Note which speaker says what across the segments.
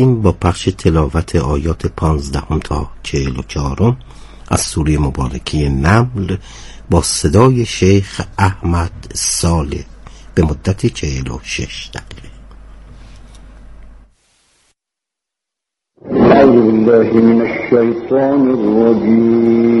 Speaker 1: هستیم با پخش تلاوت آیات پانزدهم تا چهل و چهارم از سوره مبارکه نمل با صدای شیخ احمد صالح به مدت چهل و شش دقیقه.
Speaker 2: بالله من الشيطان الرجيم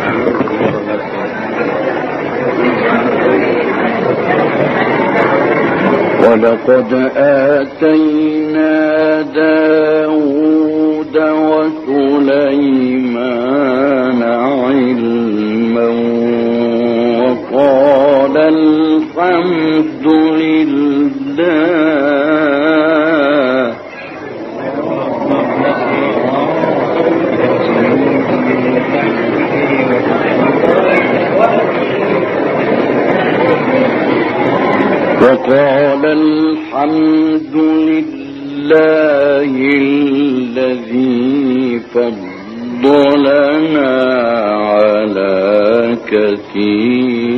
Speaker 2: ولقد آتينا داود وسليمان علما وقال الحمد لله وقال الحمد لله الذي فضلنا على كثير.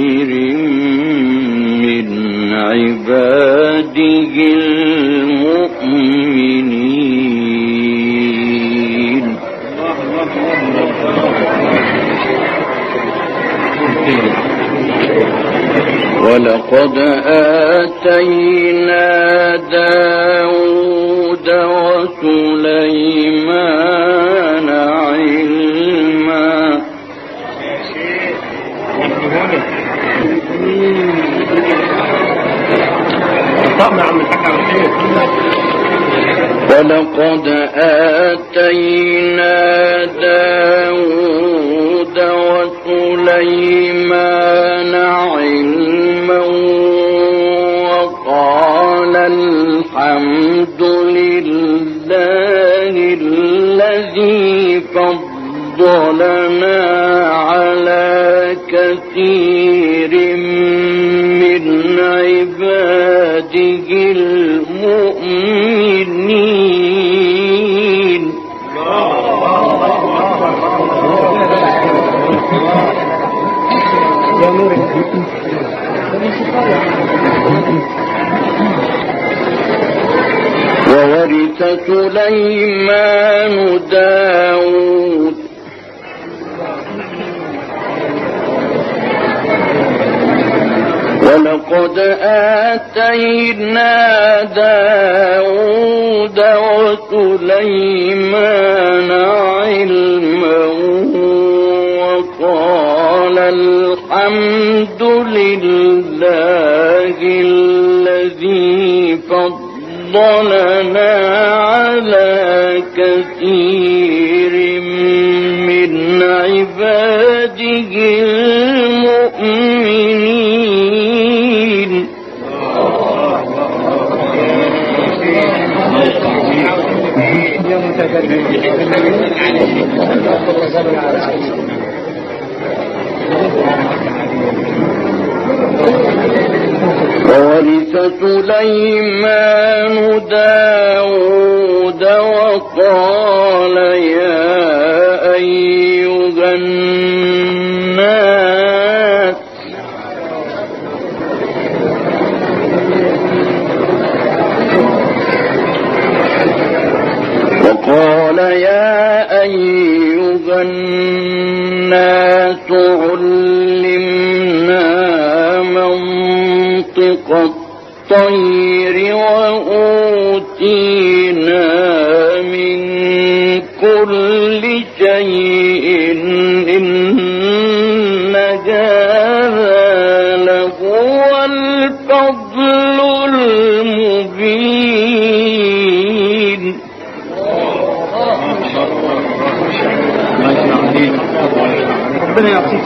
Speaker 2: ولقد آتينا داود وسليمان علما. ولقد آتينا داود وورث سليمان داود. ولقد آتينا داود وسليمان علما وقال الحمد لله الذي فضلنا على كثير من عباده المؤمنين. وورث سليمان داود وقال يا أيها الناس وقال يا أيها الناس علمنا الطير وأوتينا من كل شيء إن هذا لهو الفضل المبين.
Speaker 3: ربنا يعطيك.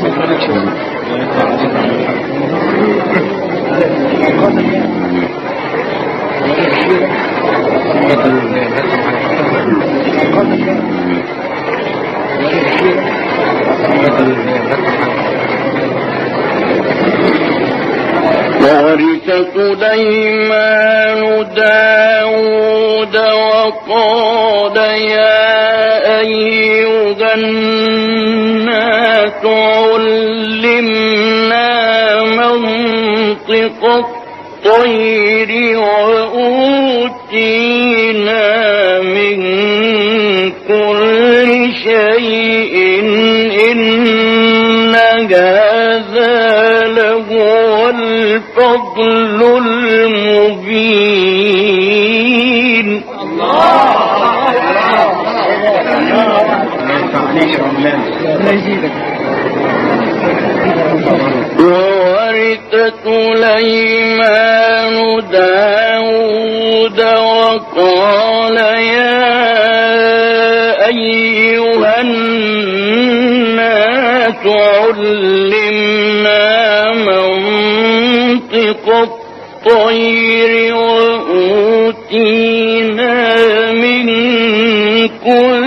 Speaker 3: وورث
Speaker 2: سليمان داود وقال يا أيها الناس علمنا منطق الطير وأوتينا من كل شيء إن هذا لهو الفضل المبين. وورث سليمان داود وقال يا أيها الناس علمنا منطق الطير وأوتينا من كل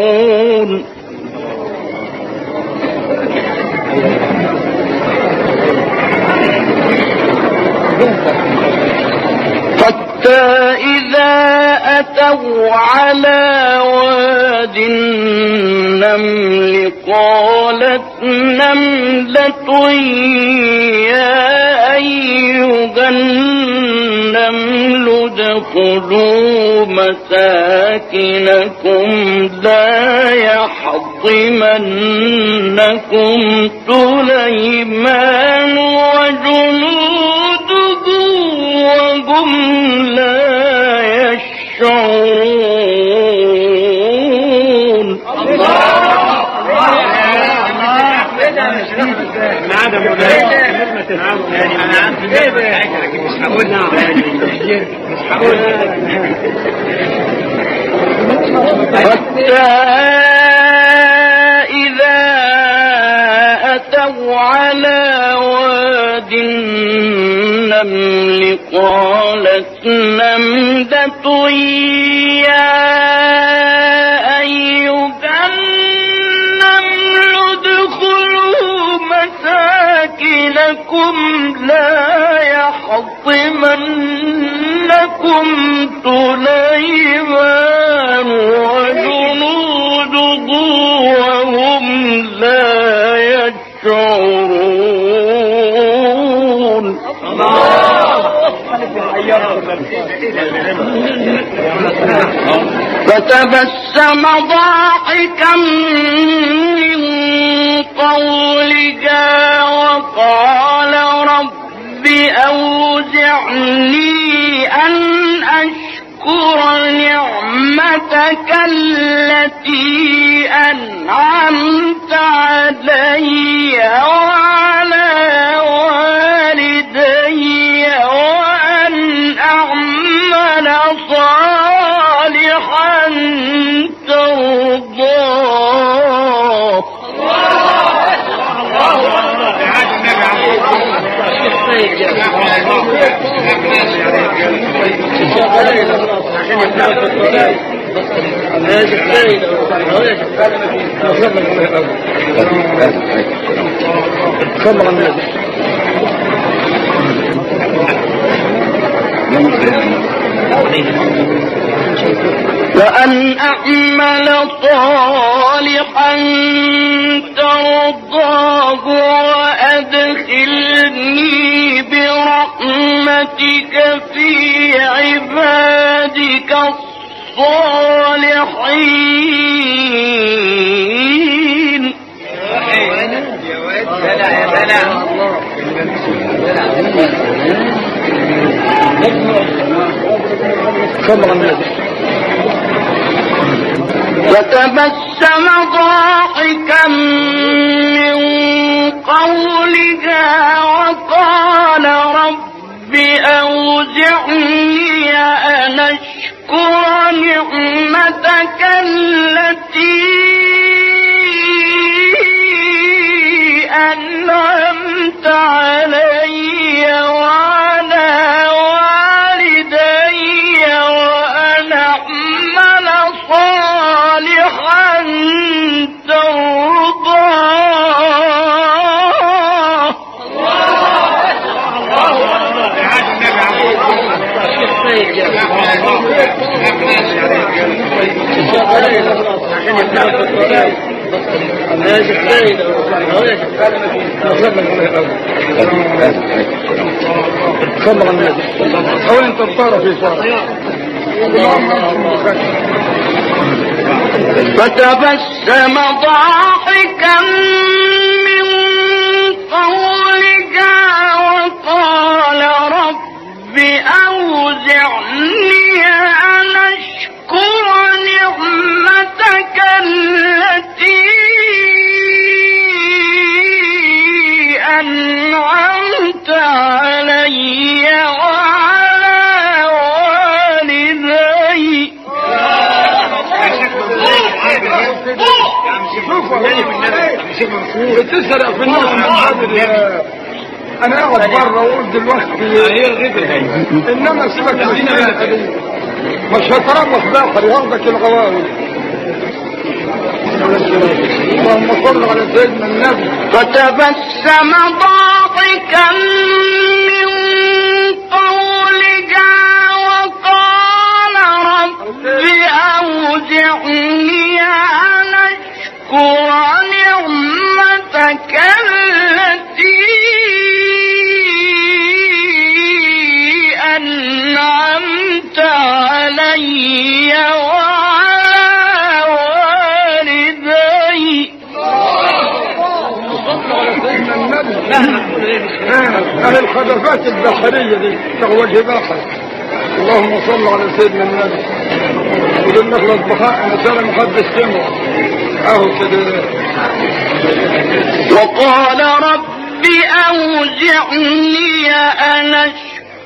Speaker 2: حتى إذا أتوا على واد النمل قالت نملة يا أيها النمل ادخلوا مساكنكم لا يحطمنكم سليمان وجنوده حتى إذا أتوا على واد النمل قالت نملة يا أيها مساكنكم لا يحطمنكم سليمان وجنوده وهم لا يشعرون فتبسم ضاحكا نعمتك التي أنعمت علي وعلى والدي وأن أعمل صالحا ترضاه وأن أعمل صالحا ترضاه وأدخلني برحمتك. في عبادك الصالحين. وتبسم ضاحكا من قولها وقال رب أوزعني أن أشكر نعمتك التي أنعمت علي وعلى والدي. فتبسم ضاحكا من قولها وقال رب أوزعني
Speaker 3: بتسرق في الناس من أنا اقعد بره واقول دلوقتي إنما سيبك من السنة دي مش هتربص باخر ياخدك الغواوي اللهم صل على سيدنا النبي.
Speaker 2: فتبسم ضاحكا من قولها وقال رب أوزعني أن أشكر نعمتك التي علي وعلى والدي.
Speaker 3: سيدنا النبي أهل الخلافات البشريه دي تغوج باخر اللهم صل على سيدنا النبي. ودول لك الاصبحاء مثلا مقدس سمع أهو كده.
Speaker 2: وقال رب أوزعني أن أشكر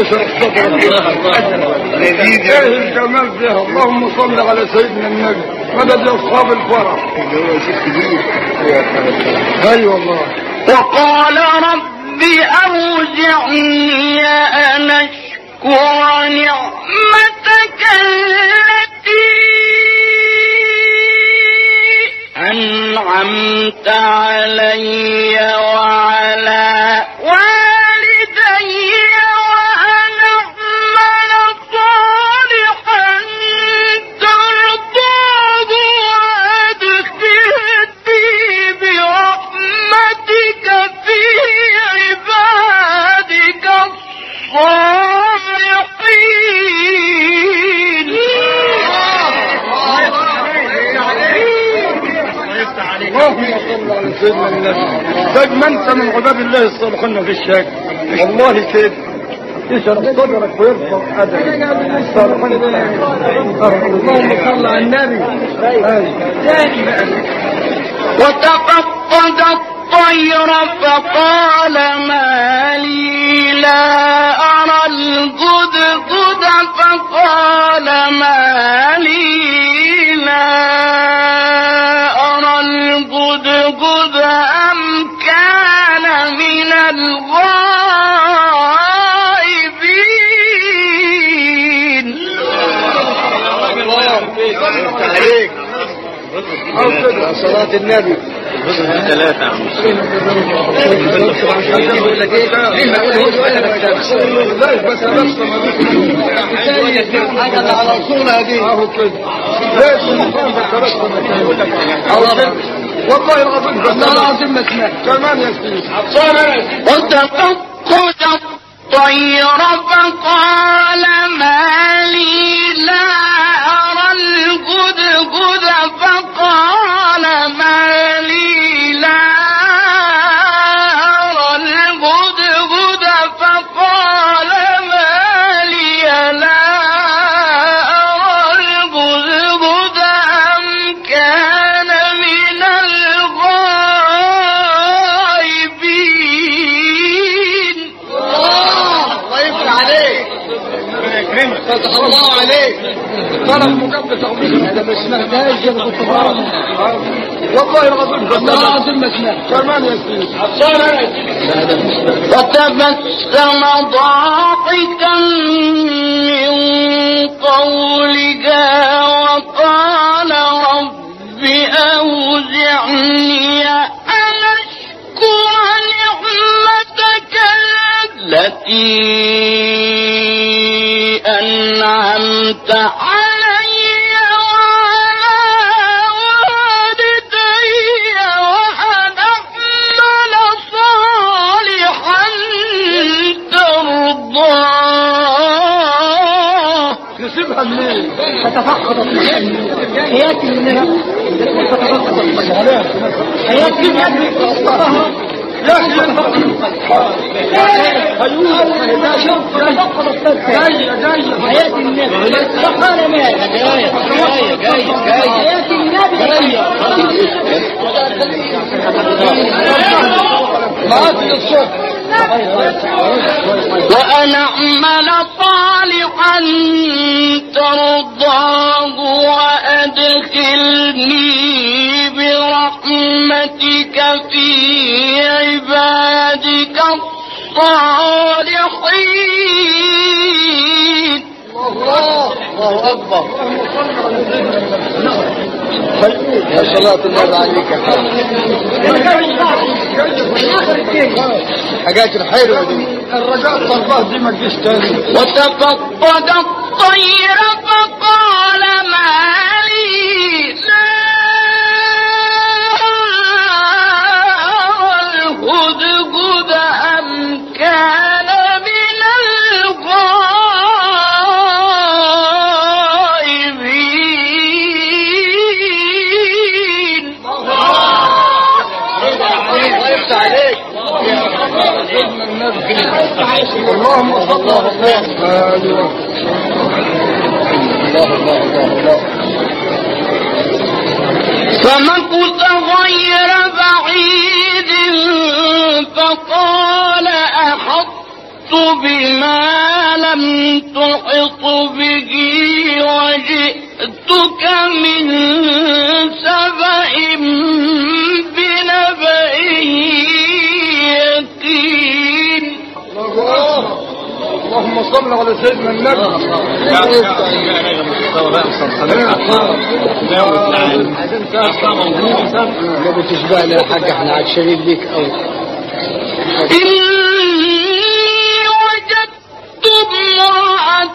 Speaker 3: يشرح صدرك إيه الجمال ده اللهم صل على سيدنا النبي يا اصحاب الفرح اي والله
Speaker 2: وقال رب أوزعني أن أشكر نعمتك التي أنعمت علي وعلى والدي.
Speaker 3: ما انت من عباد الله الصالحين في الشاك. والله كده يشرح صدرك ويرفع اللهم صل على النبي.
Speaker 2: الطير فقال ما لي لا.
Speaker 3: صلاة النبي. ثلاثة بس بس على والله العظيم والله العظيم ما يا سيدي
Speaker 2: وتفقد الطير فقال ما لي لا أرى الهدهد فقال ما
Speaker 3: أنا والله العظيم والله العظيم ما سمعت يا سيدي
Speaker 2: ضاحكا من قولها وقال رب أوزعني أن أشكر نعمتك التي أنعمت
Speaker 3: منين
Speaker 4: فتفقدت حياة النبي فتفقدت حياة النبي
Speaker 3: يا أخي جاي جاي
Speaker 4: حياة النبي فقال ماذا حياة النبي
Speaker 3: ما في الصوت.
Speaker 2: وأن أعمل صالحا ترضاه وأدخلني برحمتك في عبادك الصالحين.
Speaker 3: الله الله أكبر. يا صلاة الله عليك حاجات دي الرجاء دي ما تجيش تاني.
Speaker 2: وتفقد الطير فقال ما لي. لا الهدهد أم كان
Speaker 3: اللهم صل على
Speaker 2: فمكث غير بعيد فقال أحطت بما لم تحط به وجئتك من سبأ بنبأ
Speaker 3: الله اللهم صل على سيدنا النبي. ما بتشبهنا يا حاج إحنا عطشانين ليك قوي
Speaker 2: إني وجدت امرأة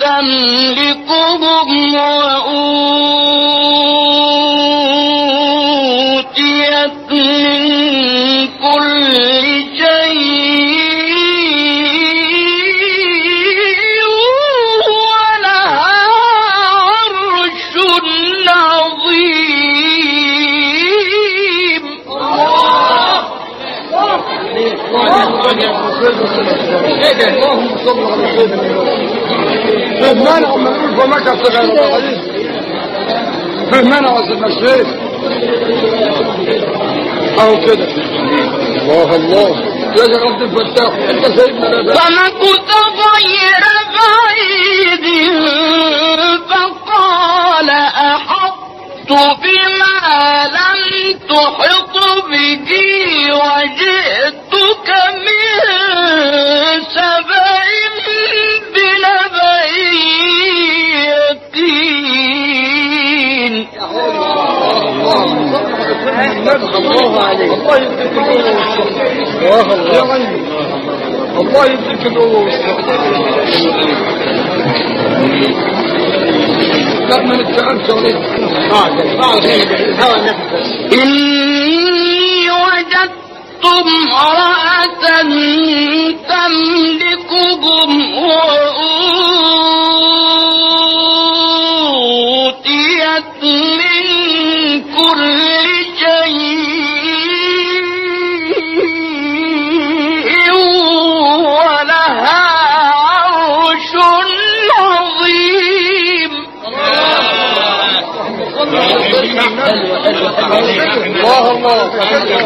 Speaker 2: تملكهم وأوتيت
Speaker 3: اللهم صل على سيدنا فهمان عم نقول فمك صغير الحديث فهمان عز المشهد أو كده الله الله يا عبد الفتاح انت سيدنا نبي
Speaker 2: فمكث غير بعيد فقال أحطت بما لم تحط
Speaker 3: الله يديك القوة والصبر الله يديك
Speaker 2: إني وجدت امرأة تملكهم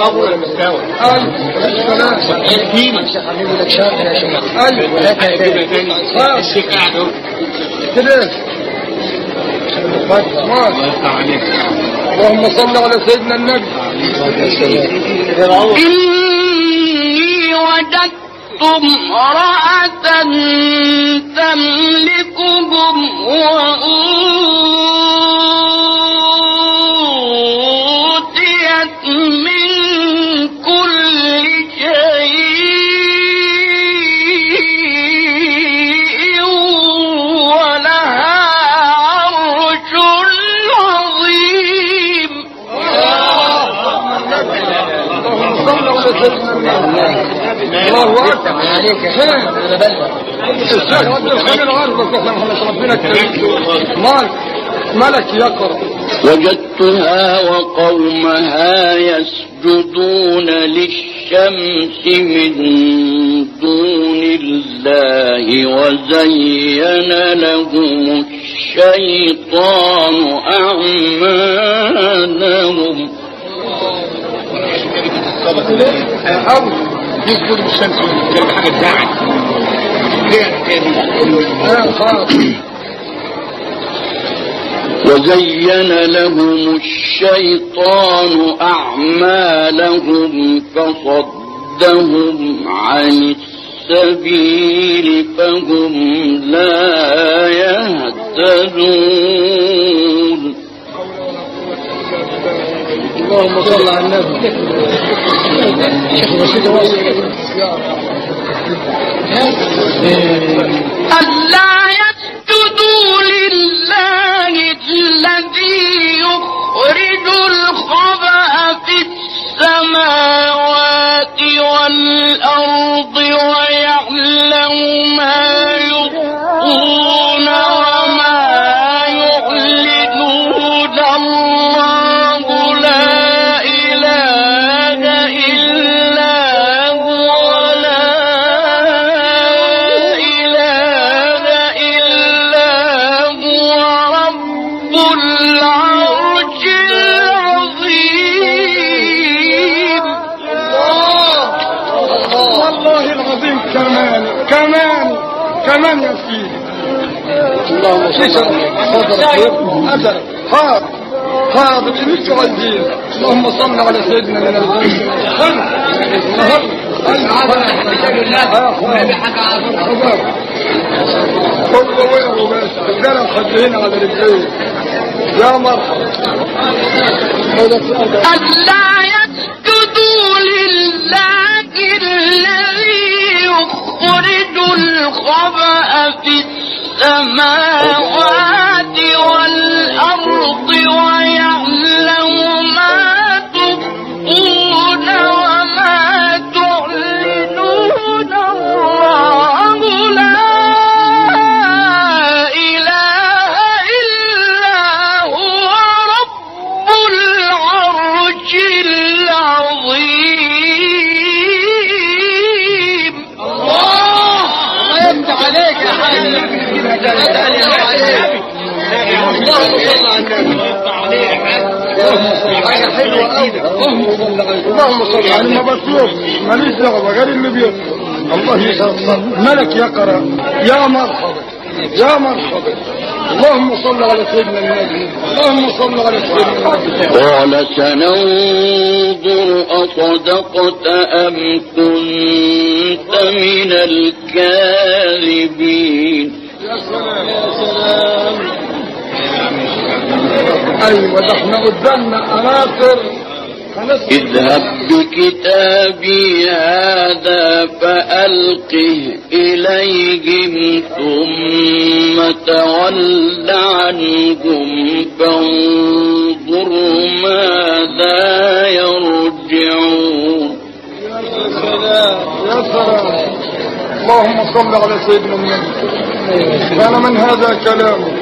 Speaker 3: الله كده اللهم صل على سيدنا النبي
Speaker 2: إني وجدت امرأة تملكهم وأوتيت
Speaker 4: عليك. أنا بلغ
Speaker 3: إحنا محمد ربنا كريم مالك ملك يقرا
Speaker 2: وجدتها وقومها يسجدون للشمس من دون الله وزين لهم الشيطان أعمالهم.
Speaker 3: الشمس
Speaker 2: وزين لهم الشيطان أعمالهم فصدهم عن السبيل فهم لا يهتدون.
Speaker 3: اللهم صل على النبي. شيخ
Speaker 2: ألا يسجدوا لله الذي يخرج الخبأ في السماوات والأرض ويعلم ما يخفون وما يعلنون. الله
Speaker 3: كمان يا سيدي اللهم صل على اللي عايزين اللهم صل على سيدنا من على رجليه يا مرحبا
Speaker 2: ألا يسجدوا لله الذي يخرج الخبأ في السماوات والأرض ويعلم
Speaker 3: أوي. اللهم صل على اللهم صل ماليش دعوة غير اللي بيطلع الله يسعد ملك يقرأ يا مرحبا يا مرحبا اللهم صل على سيدنا النبي اللهم صل على سيدنا النبي
Speaker 2: قال سننظر أصدقت أم كنت من الكاذبين
Speaker 3: يا سلام يا سلام أيوه ده إحنا قدامنا عناصر
Speaker 2: اذهب بكتابي هذا فألقه إليهم ثم تول عنهم فانظر ماذا يرجعون.
Speaker 3: يا سلام يا سلام اللهم صل على سيدنا النبي كان من هذا كلامه.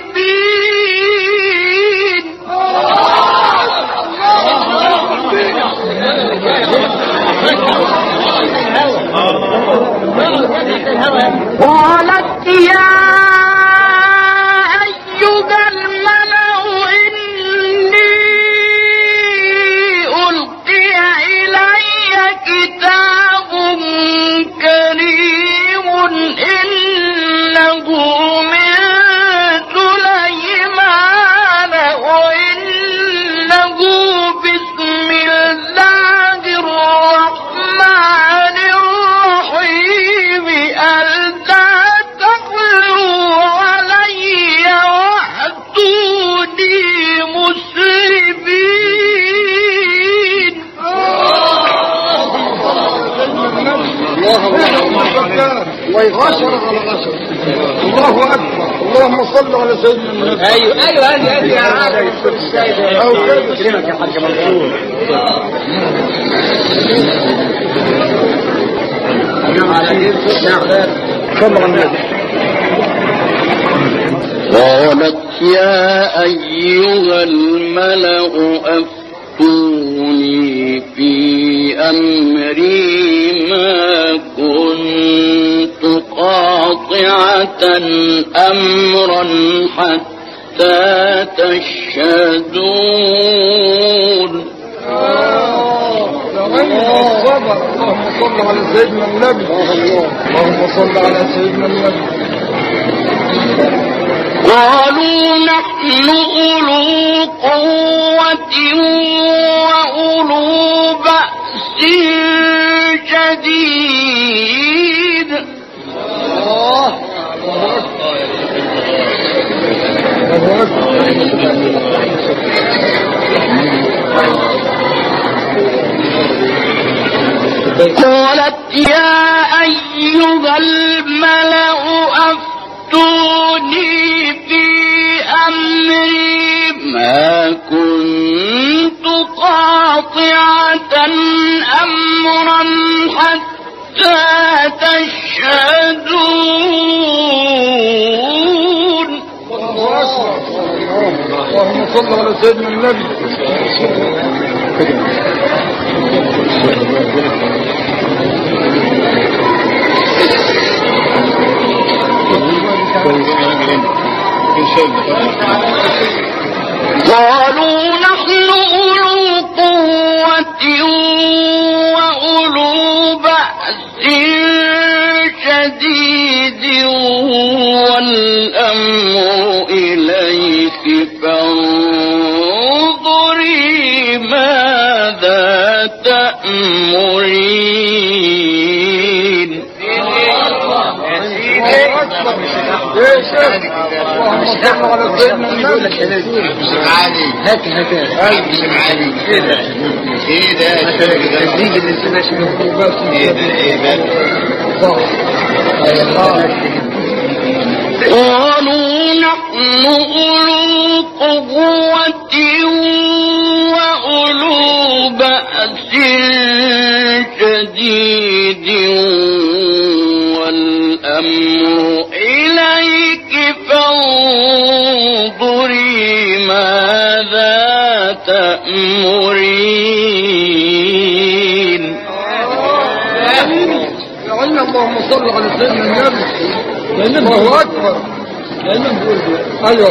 Speaker 2: مسلمين قالت يا قالت يا أيها الملأ أفتوني في أمري.
Speaker 3: الصبر اللهم صل على سيدنا النبي اللهم صل على سيدنا النبي
Speaker 2: قالوا نحن أولو قوة وأولو بأس شديد
Speaker 3: الله الله أكبر.
Speaker 2: قالت يا أيها الملأ أفتوني في أمري ما كنت قاطعة أمرا حتى تشهدون.
Speaker 3: اللهم صل على سيدنا النبي.
Speaker 2: قالوا نحن أولو قوة وأولو بأس شديد والأمر إليك فانظري ماذا تأمرين
Speaker 3: الله اكبر سيدنا النبي
Speaker 5: عادي
Speaker 4: هات هات
Speaker 5: سمعاني
Speaker 4: فيه
Speaker 5: كده إيه ده
Speaker 2: قالوا نحن أولو قوة وأولو بأس شديد والأمر فانظري ماذا تأمرين.
Speaker 3: عيني اللهم صل على سيدنا النبي الله بيقول أيوه.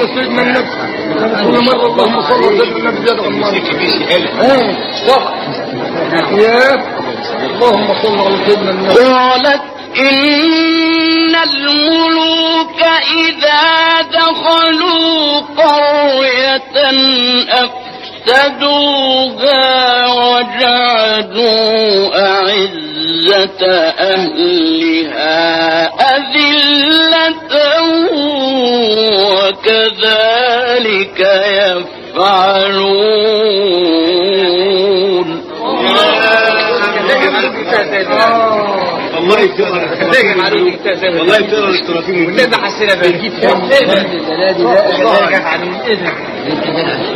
Speaker 3: على سيدنا النبي كل مرة اللهم صل على سيدنا النبي عمار إيه. صح يا. اللهم صل على سيدنا النبي.
Speaker 2: قالت إن الملوك إذا دخلوا قرية أفسدوها وجعلوا أعزة أهلها أذلة. وكذلك يفعلون
Speaker 5: والله يكتر الاشتراكين
Speaker 4: والنبي حسنا بقى إيه ده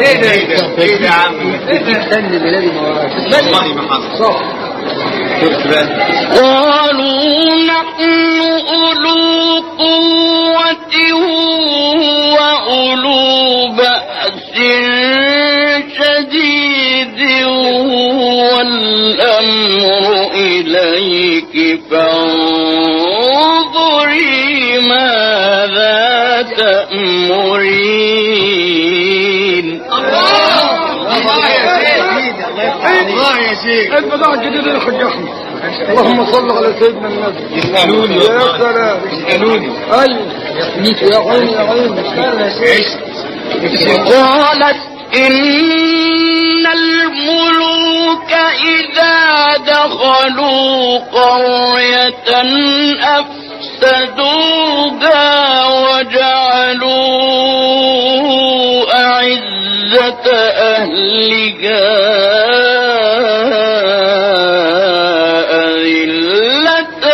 Speaker 4: إيه ده
Speaker 5: إيه ده إيه ده يا عم والله ما حصل
Speaker 2: قالوا نحن قوة بأس شديد والأمر إليك فانظري ماذا تأمرين.
Speaker 5: الله يا شيخ
Speaker 3: البضاعة الجديدة اللي خجحني اللهم صل على سيدنا النبي.
Speaker 5: يسألوني
Speaker 3: يا سلام.
Speaker 5: يسألوني.
Speaker 3: أيوه يا عيني يا عيني.
Speaker 2: قالت إن الملوك إذا دخلوا قرية أفسدوها وجعلوا أعزة أهلها. أذلة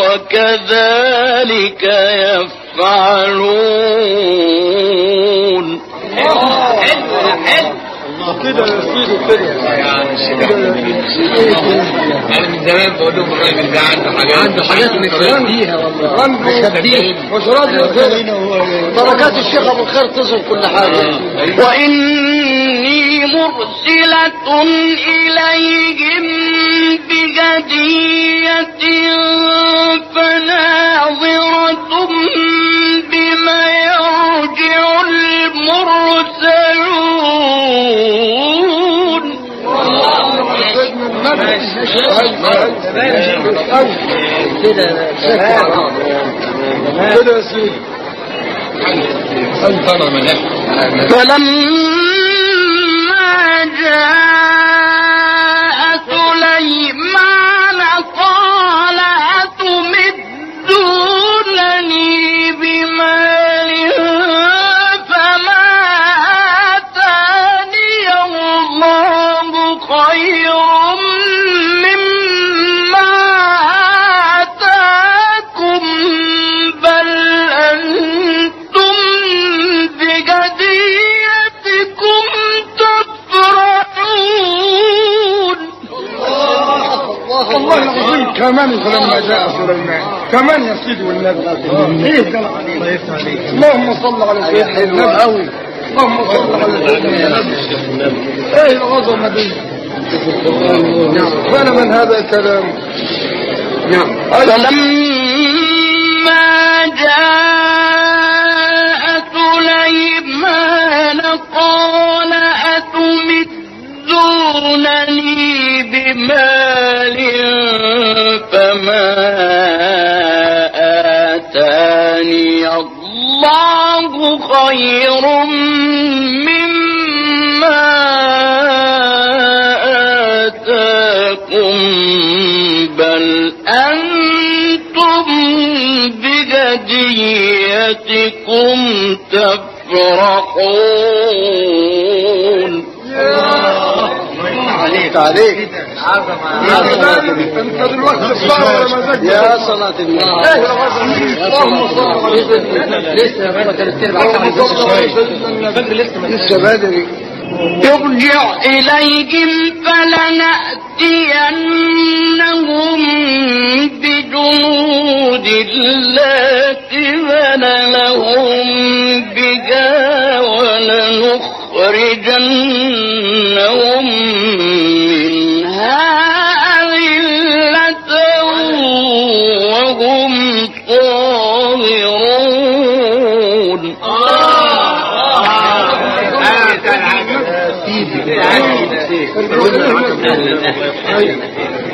Speaker 2: وكذلك يفعلون.
Speaker 3: كده يا سيدي كده
Speaker 5: زمان بقول لهم عنده حاجات عنده حاجات
Speaker 4: مخبيها والله
Speaker 3: بركات الشيخ أبو الخير تصل كل حاجة.
Speaker 2: وإني مرسلة إليهم بهدية فناظرة بما يرجع المرسلون. فلما جاء
Speaker 3: كمان فلما جاء سليمان كمان يا سيدي والنبي. إيه ده؟ اللهم صل على سيدنا النبي قوي اللهم صل على سيدنا النبي إيه العظمه دي فأنا من هذا الكلام. نعم.
Speaker 2: فلما جاء سليمان قال أتمدونني بمال فما آتاني الله خير مما آتاكم بل أنتم بهديتكم تفرحون.
Speaker 3: عليك. عليك. يا صلاة الله. العظمة اللهم صل على سيدنا
Speaker 4: لسه
Speaker 3: النبي لسه بدري.
Speaker 2: ارجع إليهم فلنأتينهم بجنود لا قبل لهم بها ولنخرجنهم منها أذلة وهم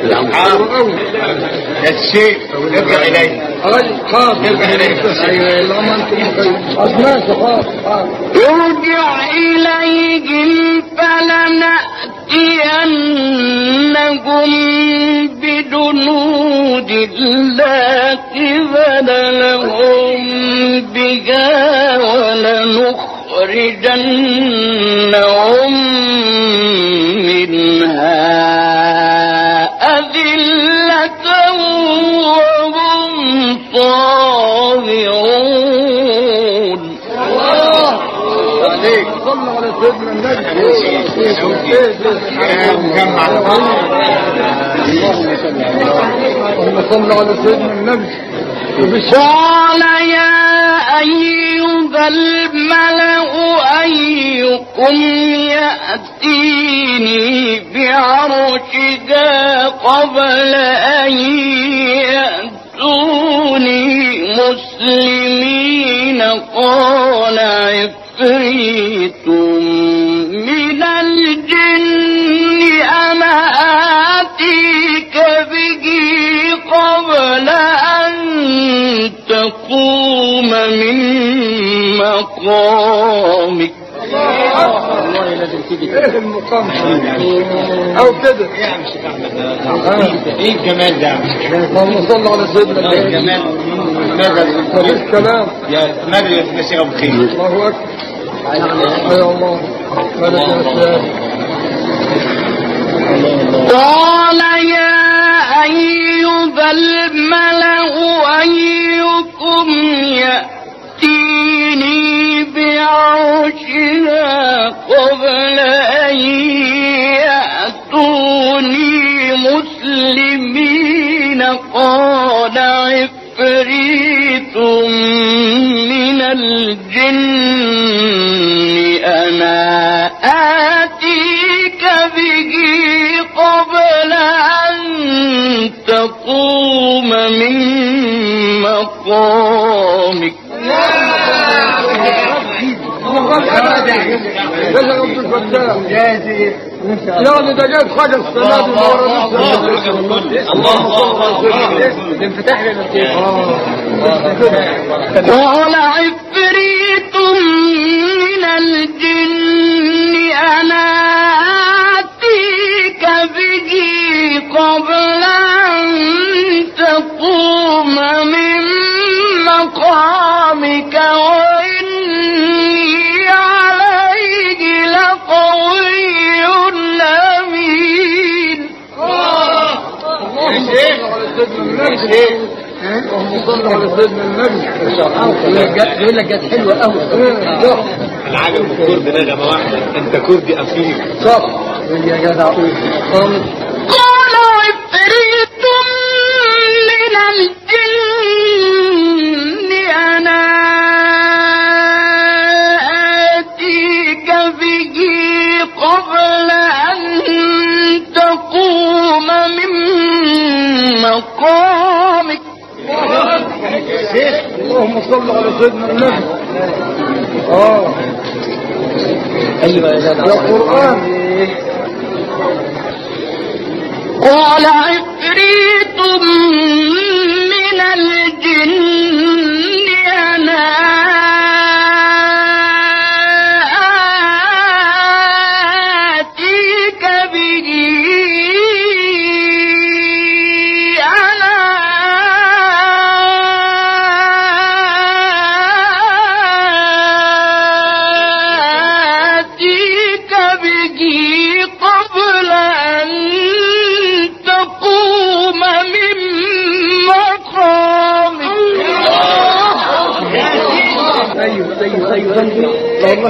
Speaker 2: صاغرون
Speaker 5: الشيء ارجع إليه.
Speaker 3: راجل خاص خاص
Speaker 2: ارجع إليهم فلنأتينهم بجنود لا قبل لهم بها ولنخرجنهم منها.
Speaker 3: النبي اللهم صل على سيدنا النبي
Speaker 2: قال يا أيها الملأ أيكم يأتيني بعرشها قبل أن يأتوني مسلمين. قال عفريت تقوم من مقامك.
Speaker 3: إيه المقام أو كده.
Speaker 5: إيه الجمال ده؟
Speaker 3: اللهم صل على سيدنا النبي
Speaker 5: الجمال؟
Speaker 3: مفيش كلام
Speaker 5: يا ماذا يا بخير
Speaker 3: الله أكبر. يا الله. ملك الاسلام
Speaker 2: قال يا أيها الملأ أيكم يأتيني بعرشها قبل أن يأتوني مسلمين. قال عفريت مقامك
Speaker 3: يعني ده جايب حاجة السنة دي ما وردتش
Speaker 5: الانفتاح للمسيح
Speaker 2: قال عفريت من الجن أنا آتيك به قبل أن تقوم من مقامك وإني عليه لقوي أمين.
Speaker 3: اللهم صل على سيدنا النبي
Speaker 4: يقول لك جت حلوة قوي
Speaker 5: العجب الكرد نغمه واحدة أنت كردي اصيل
Speaker 3: صح.
Speaker 4: يا جدع
Speaker 2: قال
Speaker 3: اللهم صل على سيدنا النبي آه.
Speaker 4: أيوه يا
Speaker 3: قرآن.
Speaker 2: قال عفريت من الجن أنا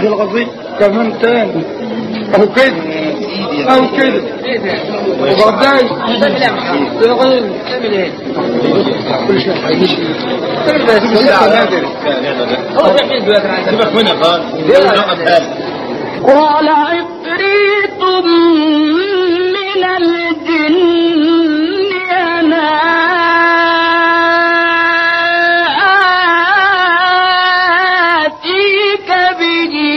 Speaker 3: والله العظيم كمان تاني. أهو كده. أهو كده. وبعدين
Speaker 5: قال
Speaker 2: عفريت من الجن أنا. آتيك به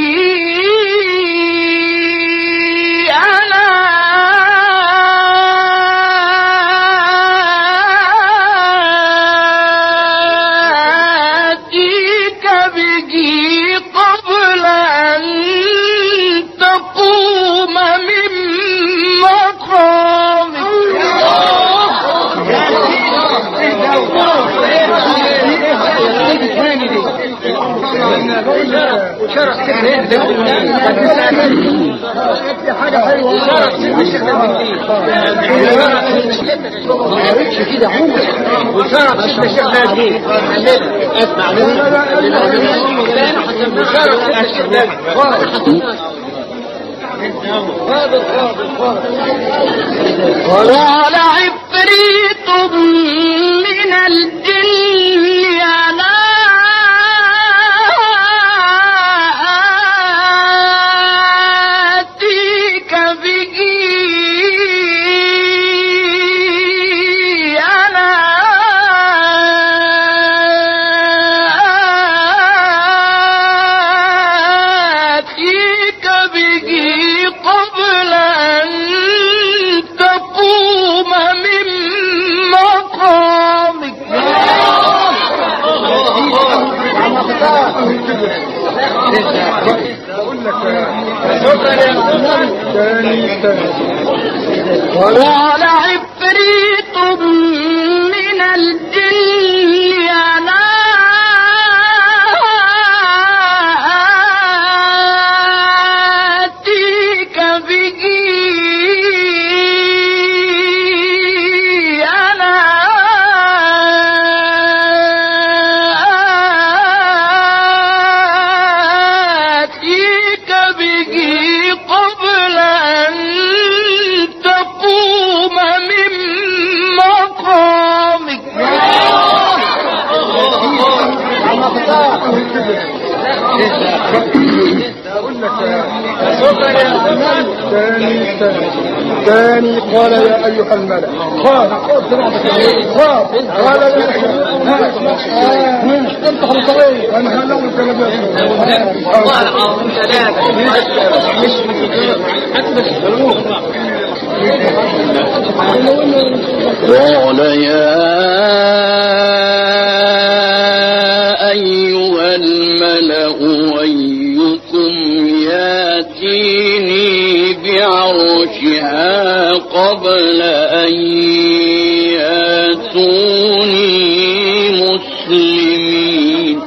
Speaker 4: ما قريتش كده وشرف الشيخ ناجي اسمع وشرف الشيخ ناجي
Speaker 2: قال عفريت من الجن أنا قال عفريت من الجن
Speaker 3: تاني تاني قال يا أيها الملأ. قال. قال قال يا
Speaker 6: قال يا أيها الملأ. قبل أن يأتوني مسلمين.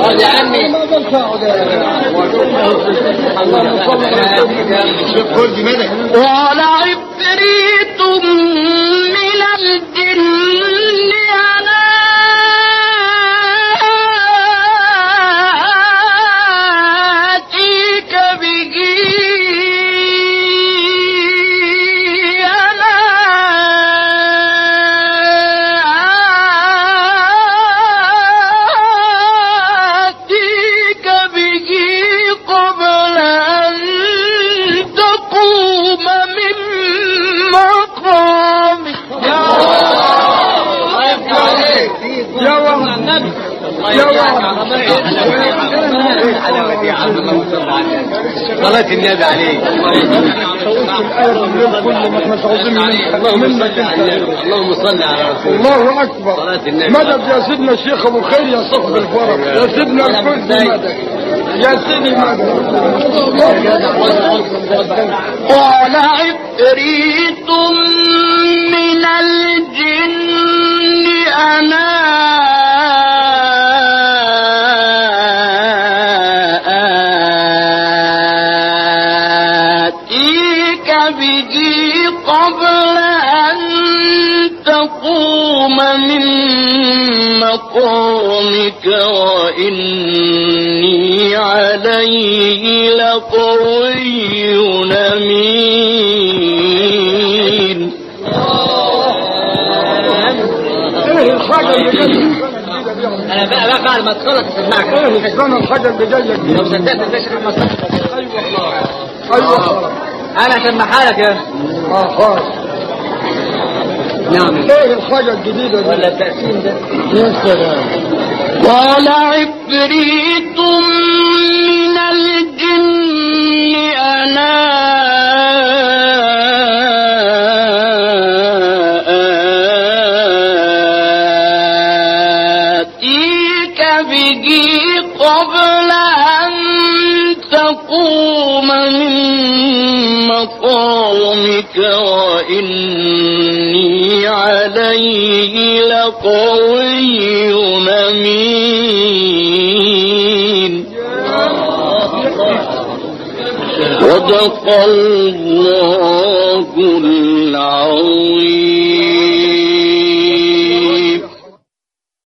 Speaker 4: هذا عمي
Speaker 2: قال عفريت
Speaker 5: صلاة النبي
Speaker 3: انت
Speaker 5: اللهم صل على رسول
Speaker 3: الله.
Speaker 5: صلاة النبي.
Speaker 3: مدد يا سيدنا الشيخ أبو خير يا صاحب الفرح يا سيدنا الكل مدد يا سيدي مدد
Speaker 2: قال عفريت من الجن أنا به قبل أن تقوم من مقامك وإني عليه لقوي أمين.
Speaker 4: أنا بقى بقى ما تخلص اسمعك
Speaker 3: إيه جاية دي
Speaker 4: لو صدقت الباشا احمد صلاح
Speaker 3: أيوه.
Speaker 4: أنا سمحها لك يا
Speaker 3: آه خلاص.
Speaker 4: نعم.
Speaker 3: إيه الحاجة الجديدة دي
Speaker 4: ولا التقسيم ده؟
Speaker 3: يا سلام
Speaker 2: قال عفريت من الجن أنا. آتيك به قبل مقامك وإني عليه لقوي أمين صدق الله العظيم.